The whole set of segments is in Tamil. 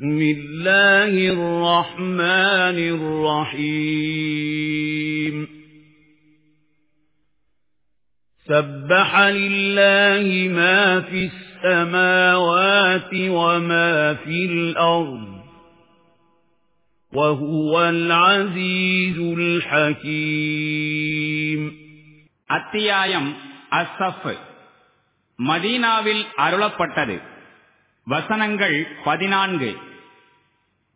بسم الله الرحمن الرحيم سبح لله ما في السماوات وما في الأرض وهو العزيز الحكيم அத்தியாயம் அஸ்ஸஃப் மதீனாவில் அருளப்பட்டது வசனங்கள் பதினான்கு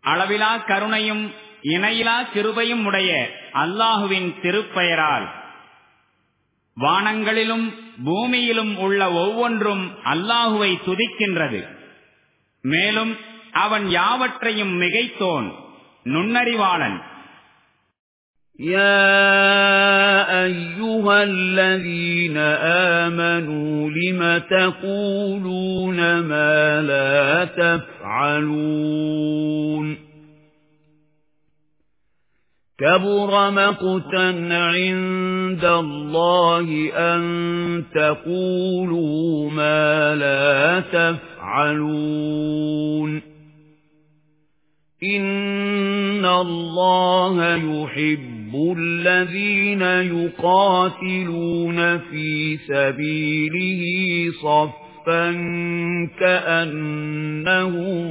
அளவிலா கருணையும் இணையிலா கிருபையும் உடைய அல்லாஹுவின் திருப்பெயரால் வானங்களிலும் பூமியிலும் உள்ள ஒவ்வொன்றும் அல்லாஹுவை துதிக்கின்றது. மேலும் அவன் யாவற்றையும் மிகைத்தோன் நுண்ணறிவாளன். يا أيها الذين آمنوا لم تقولون ما لا تفعلون كبر مقتا عند الله أن تقولوا ما لا تفعلون إن الله يحب الذين يقاتلون في سبيله صفا كأنهم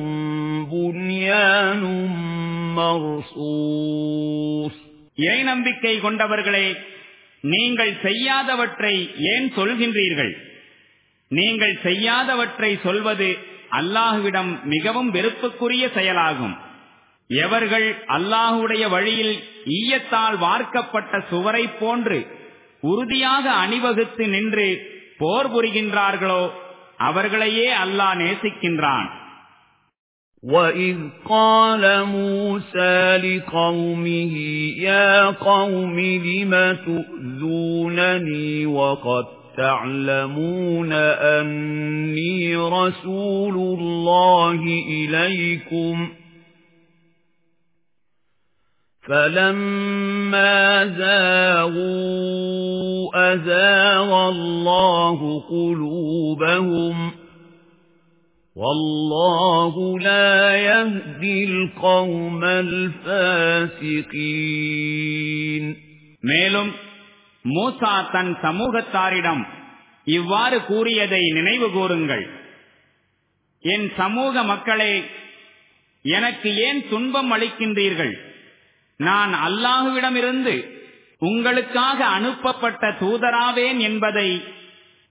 بنيان مرصوص இறை நம்பிக்கை கொண்டவர்களே நீங்கள் செய்யாதவற்றை ஏன் சொல்கின்றீர்கள் நீங்கள் செய்யாதவற்றை சொல்வது அல்லாஹுவிடம் மிகவும் வெறுப்புக்குரிய செயலாகும் எவர்கள் அல்லாஹுடைய வழியில் ஈயத்தால் வார்க்கப்பட்ட சுவரை போன்று உறுதியாக அணிவகுத்து நின்று போர் புரிகின்றார்களோ அவர்களையே அல்லாஹ் நேசிக்கின்றான் وَإِذْ قَالَ مُوسَى لِقَوْمِهِ يَا قَوْمِ لِمَ تُؤْذُونَنِي وَقَدْ تَعْلَمُونَ أَنِّي رَسُولُ اللَّهِ إِلَيْكُمْ فَلَمَّا زَاغُوا أَزَاغَ اللَّهُ قُلُوبَهُمْ وَاللَّهُ لَا يَهْدِي الْقَوْمَ الْفَاسِقِينَ மேலும் மூசா தன் சமூகத்தாரிடம் இவ்வாறு கூறியதை நினைவு கூறுங்கள் என் சமூக மக்களே எனக்கு ஏன் துன்பம் அளிக்கின்றீர்கள் நான் அல்லாஹுவிடமிருந்து உங்களுக்காக அனுப்பப்பட்ட தூதராவேன் என்பதை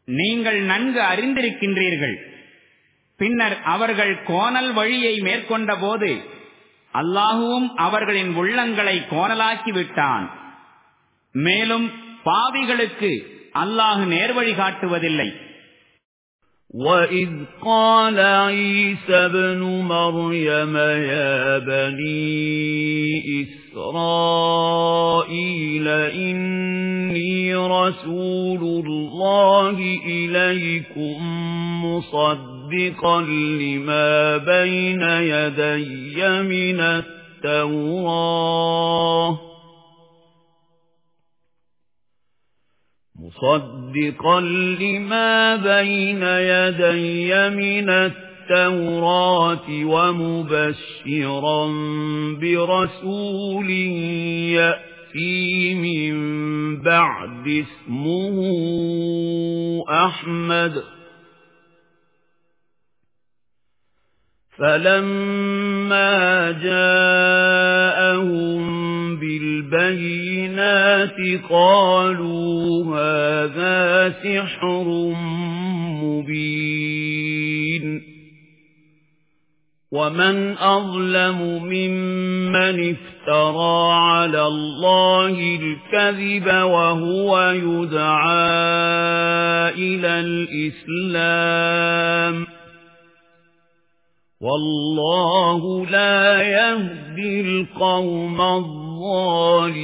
நீங்கள் நன்கு அறிந்திருக்கின்றீர்கள் பின்னர் அவர்கள் கோணல் வழியை மேற்கொண்ட போது அல்லாஹுவும் அவர்களின் உள்ளங்களை கோணலாக்கி விட்டான் மேலும் பாவிகளுக்கு அல்லாஹு நேர்வழி காட்டுவதில்லை وَإِذْ قَالَ عِيسَى ابْنُ مَرْيَمَ يَا بَنِي إِسْرَائِيلَ إِنِّي رَسُولُ اللَّهِ إِلَيْكُمْ مُصَدِّقًا لِمَا بَيْنَ يَدَيَّ مِنَ التَّوْرَاةِ مصدقا لما بين يدي من التوراة. ومبشرا برسول يأتي من بعد اسمه أحمد. فلما جاءهم بالبينات قالوا هذا سحر ومن أظلم ممن افترى على الله الكذب وهو يدعى إلى الإسلام والله لا يهدي القوم الظالمين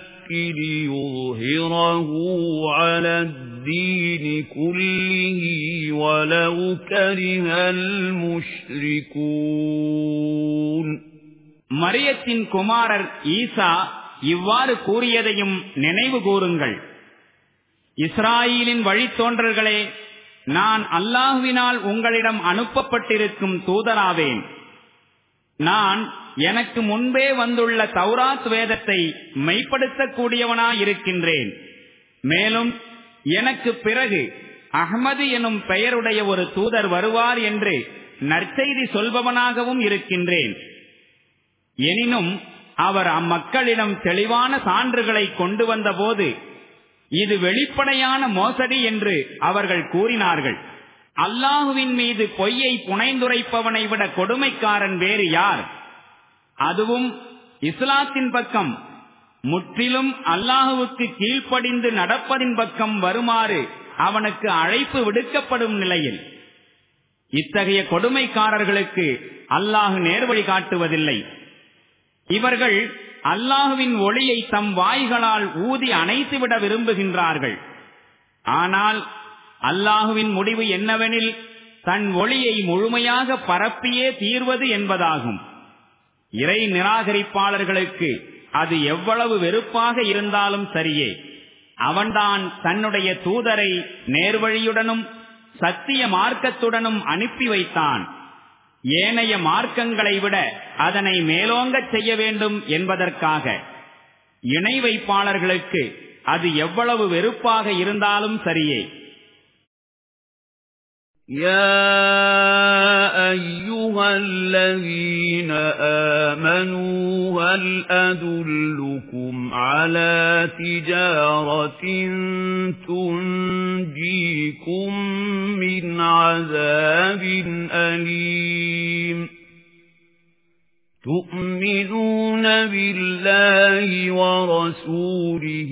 لِيُظْهِرَهُ عَلَى الدِّينِ كُلِّهِ وَلَوْ كَرِهَ الْمُشْرِكُونَ மரியத்தின் குமாரர் ஈசா இவ்வாறு கூறியதையும் நினைவு கூறுங்கள் இஸ்ராயலின் வழித்தோன்றல்களே நான் அல்லாஹுவினால் உங்களிடம் அனுப்பப்பட்டிருக்கும் தூதராவேன் நான் எனக்கு முன்பே வந்துள்ள தௌராத் வேதத்தை மெய்ப்படுத்தக்கூடியவனாயிருக்கின்றேன். மேலும் எனக்கு பிறகு அகமது எனும் பெயருடைய ஒரு தூதர் வருவார் என்று நற்செய்தி சொல்பவனாகவும் இருக்கின்றேன். எனினும் அவர் அம்மக்களிடம் தெளிவான சான்றுகளை கொண்டு வந்தபோது இது வெளிப்படையான மோசடி என்று அவர்கள் கூறினார்கள். அல்லாஹுவின் மீது பொய்யை புனைந்துரைப்பவனை விட கொடுமைக்காரன் வேறு யார்? அதுவும் இஸ்லாத்தின் பக்கம். முற்றிலும் அல்லாஹுவுக்கு கீழ்ப்படிந்து நடப்பதின் பக்கம் வருமாறு அவனுக்கு அழைப்பு விடுக்கப்படும் நிலையில். இத்தகைய கொடுமைக்காரர்களுக்கு அல்லாஹு நேர்வழி காட்டுவதில்லை. இவர்கள் அல்லாஹுவின் ஒளியை தம் வாய்களால் ஊதி அணைத்துவிட விரும்புகின்றார்கள். ஆனால் அல்லாஹுவின் முடிவு என்னவெனில் தன் ஒளியை முழுமையாக பரப்பியே தீர்வது என்பதாகும். இறை நிராகரிப்பாளர்களுக்கு அது எவ்வளவு வெறுப்பாக இருந்தாலும் சரியே. அவன்தான் தன்னுடைய தூதரை நேர்வழியுடனும் சத்திய மார்க்கத்துடனும் அனுப்பி வைத்தான். ஏனைய மார்க்கங்களை விட அதனை மேலோங்கச் செய்ய வேண்டும் என்பதற்காக. இணை வைப்பாளர்களுக்கு அது எவ்வளவு வெறுப்பாக இருந்தாலும் சரியே. يا أيها الذين آمنوا هل أدلكم على تجارة تنجيكم من عذاب أليم تؤمنون بالله ورسوله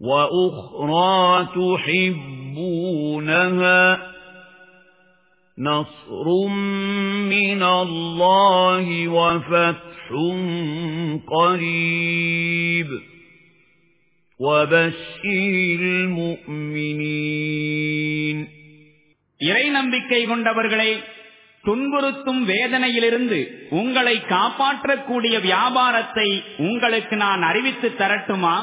وأخرى تحبونها نصر من الله وفتح قريب وبشر المؤمنين இறை நம்பிக்கை கொண்டவர்களே துன்புறுத்தும் வேதனையிலிருந்து உங்களை காப்பாற்றக்கூடிய வியாபாரத்தை உங்களுக்கு நான் அறிவித்து தரட்டுமா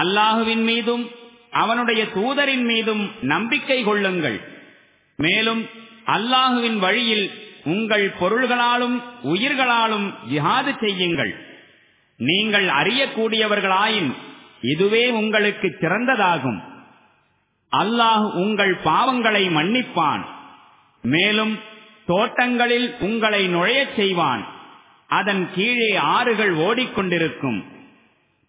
அல்லாஹுவின் மீதும் அவனுடைய தூதரின் மீதும் நம்பிக்கை கொள்ளுங்கள். மேலும் அல்லாஹுவின் வழியில் உங்கள் பொருள்களாலும் உயிர்களாலும் ஜிஹாது செய்யுங்கள். நீங்கள் அறியக்கூடியவர்களாயின் இதுவே உங்களுக்கு சிறந்ததாகும். அல்லாஹ் உங்கள் பாவங்களை மன்னிப்பான். மேலும் தோட்டங்களில் உங்களை நுழையச் செய்வான். அதன் கீழே ஆறுகள் ஓடிக்கொண்டிருக்கும்.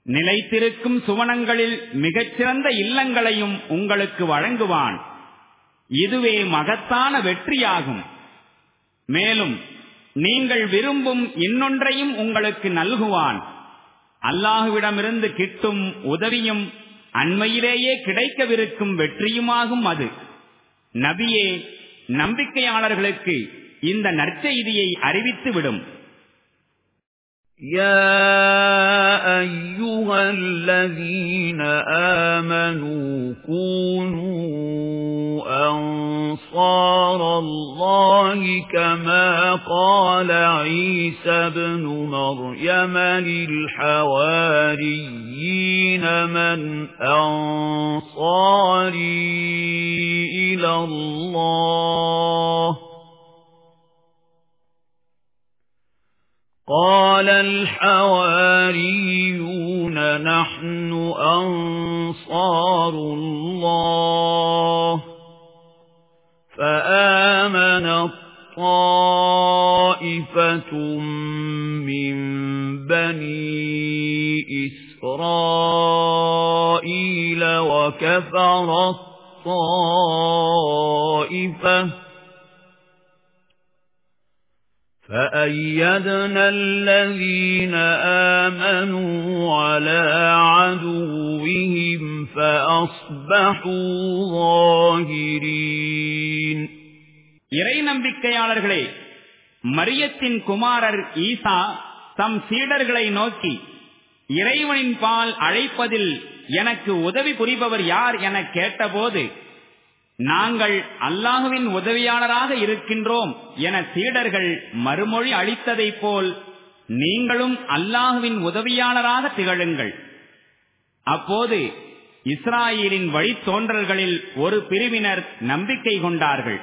நிலைத்திருக்கும் சுவனங்களில் மிகச்சிறந்த இல்லங்களையும் உங்களுக்கு வழங்குவான். இதுவே மகத்தான வெற்றியாகும். மேலும் நீங்கள் விரும்பும் இன்னொன்றையும் உங்களுக்கு நல்குவான். அல்லாஹுவிடமிருந்து கிட்டும் உதவியும் அண்மையிலேயே கிடைக்கவிருக்கும் வெற்றியுமாகும் அது. நபியே நம்பிக்கையாளர்களுக்கு இந்த நற்செய்தியை அறிவித்துவிடும். يا أيها الذين آمنوا كونوا أنصار اللَّهِ كَمَا قَالَ عِيسَى ابْنُ مَرْيَمَ لِلْحَوَارِيِّينَ مَنْ أَنصَارِي قَالَ الْحَوَارِيُّونَ نَحْنُ أَنصَارُ اللَّهِ. فآمن طائفة من بني إسرائيل وكفر الطائفة. فأيدنا الذين آمنوا على عدوهم فأصبحوا ظاهرين இறை நம்பிக்கையாளர்களே மரியத்தின் குமாரர் ஈசா தம் சீடர்களை நோக்கி இறைவனின் பால் அழைப்பதில் எனக்கு உதவி புரிபவர் யார் என கேட்டபோது நாங்கள் அல்லாஹுவின் உதவியாளராக இருக்கின்றோம் என சீடர்கள் மறுமொழி அளித்ததைப் போல் நீங்களும் அல்லாஹுவின் உதவியாளராக திகழுங்கள். அப்போது இஸ்ராயலின் வழித்தோன்றல்களில் ஒரு பிரிவினர் நம்பிக்கை கொண்டார்கள்.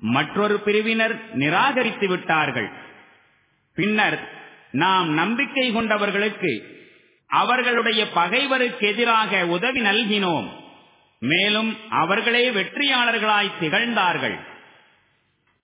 மற்றொரு பிரிவினர் நிராகரித்து விட்டார்கள். பின்னர் நாம் நம்பிக்கை கொண்டவர்களுக்கு அவர்களுடைய பகைவருக்கு எதிராக உதவி நல்கினோம். மேலும் அவர்களே வெற்றியாளர்களாய் திகழ்ந்தார்கள்.